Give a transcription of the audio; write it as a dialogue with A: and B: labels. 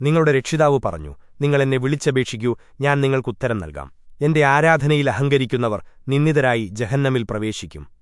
A: നിങ്ങളുടെ രക്ഷിതാവ് പറഞ്ഞു നിങ്ങൾ എന്നെ വിളിച്ചപേക്ഷിക്കൂ ഞാൻ നിങ്ങൾക്കുത്തരം നൽകാം. എന്റെ ആരാധനയിൽ അഹങ്കരിക്കുന്നവർ നിന്ദിതരായി ജഹന്നമിൽ പ്രവേശിക്കും.